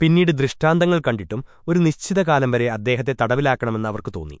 പിന്നീട് ദൃഷ്ടാന്തങ്ങൾ കണ്ടിട്ടും ഒരു നിശ്ചിത കാലം വരെ അദ്ദേഹത്തെ തടവിലാക്കണമെന്ന് അവർക്ക് തോന്നി